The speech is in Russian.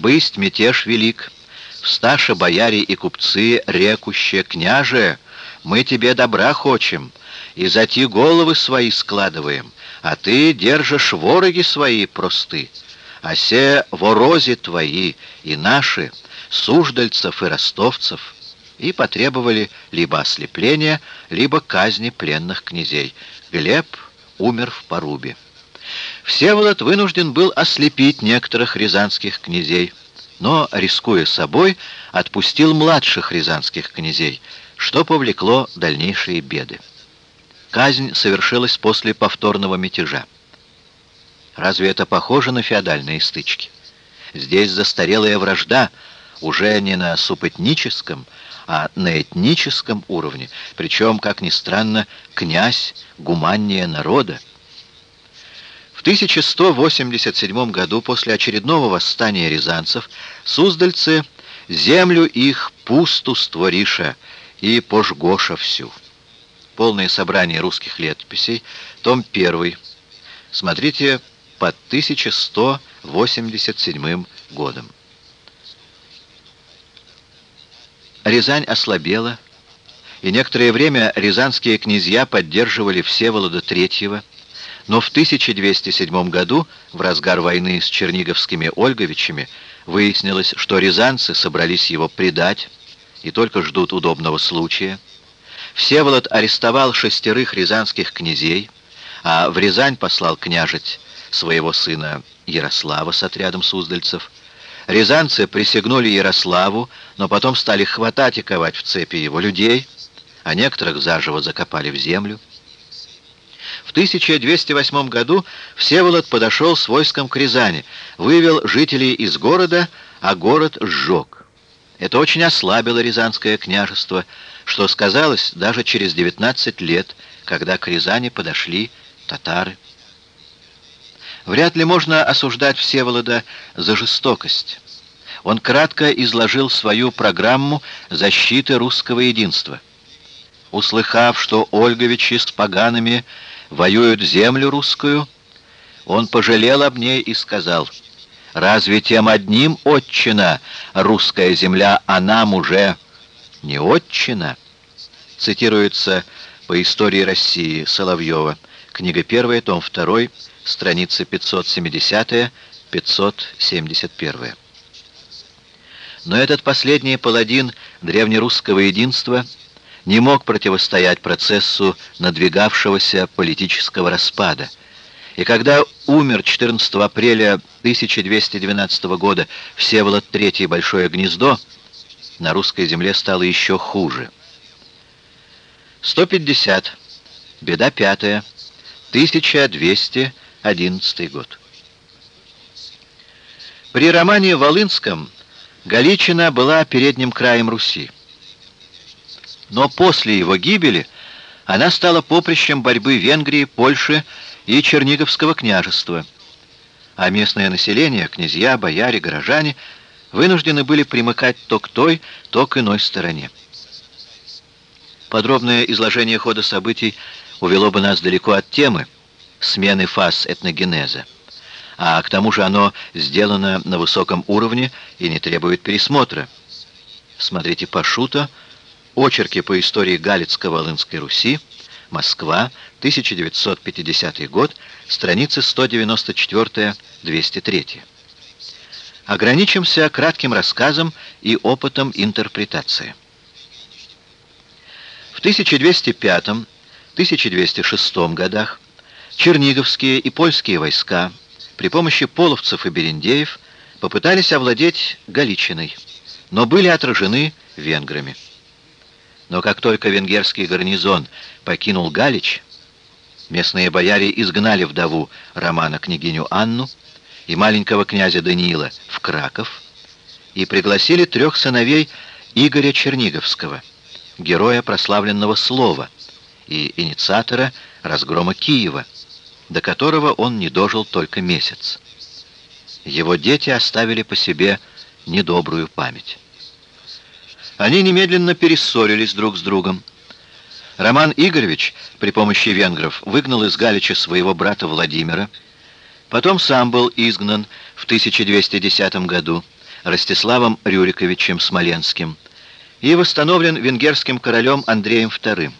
бысть мятеж велик, всташа бояре и купцы, рекуще, княже, мы тебе добра хочем, и за ти головы свои складываем, а ты держишь вороги свои просты, а се ворози твои и наши, суждальцев и ростовцев» и потребовали либо ослепления, либо казни пленных князей. Глеб умер в порубе. Всеволод вынужден был ослепить некоторых рязанских князей, но, рискуя собой, отпустил младших рязанских князей, что повлекло дальнейшие беды. Казнь совершилась после повторного мятежа. Разве это похоже на феодальные стычки? Здесь застарелая вражда уже не на супотническом, а на этническом уровне, причем, как ни странно, князь гуманнее народа. В 1187 году, после очередного восстания рязанцев, суздальцы землю их пусту створиша и пожгоша всю. Полное собрание русских летописей, том 1. Смотрите под 1187 годом. Рязань ослабела, и некоторое время рязанские князья поддерживали Всеволода III, но в 1207 году, в разгар войны с черниговскими Ольговичами, выяснилось, что рязанцы собрались его предать и только ждут удобного случая. Всеволод арестовал шестерых рязанских князей, а в Рязань послал княжить своего сына Ярослава с отрядом суздальцев. Рязанцы присягнули Ярославу, но потом стали хватать и ковать в цепи его людей, а некоторых заживо закопали в землю. В 1208 году Всеволод подошел с войском к Рязани, вывел жителей из города, а город сжег. Это очень ослабило Рязанское княжество, что сказалось даже через 19 лет, когда к Рязани подошли татары. Вряд ли можно осуждать Всеволода за жестокость. Он кратко изложил свою программу защиты русского единства. Услыхав, что Ольговичи с погаными воюют землю русскую, он пожалел об ней и сказал, «Разве тем одним отчина русская земля, а нам уже не отчина?» Цитируется по истории России Соловьева, книга 1, том 2, страницы 570-571. Но этот последний паладин древнерусского единства не мог противостоять процессу надвигавшегося политического распада. И когда умер 14 апреля 1212 года Всеволод III Большое Гнездо, на русской земле стало еще хуже. 150. Беда пятая. 1200 11 год. При романе Волынском Галичина была передним краем Руси. Но после его гибели она стала поприщем борьбы Венгрии, Польши и Черниговского княжества. А местное население, князья, бояре, горожане, вынуждены были примыкать то к той, то к иной стороне. Подробное изложение хода событий увело бы нас далеко от темы, смены фаз этногенеза. А к тому же оно сделано на высоком уровне и не требует пересмотра. Смотрите Пашута, очерки по истории Галицко-Волынской Руси, Москва, 1950 год, страницы 194-203. Ограничимся кратким рассказом и опытом интерпретации. В 1205-1206 годах Черниговские и польские войска при помощи половцев и берендеев попытались овладеть Галичиной, но были отражены венграми. Но как только венгерский гарнизон покинул Галич, местные бояре изгнали вдову Романа княгиню Анну и маленького князя Даниила в Краков и пригласили трех сыновей Игоря Черниговского, героя прославленного слова и инициатора разгрома Киева, до которого он не дожил только месяц. Его дети оставили по себе недобрую память. Они немедленно перессорились друг с другом. Роман Игоревич при помощи венгров выгнал из Галича своего брата Владимира, потом сам был изгнан в 1210 году, Ростиславом Рюриковичем Смоленским и восстановлен венгерским королем Андреем II.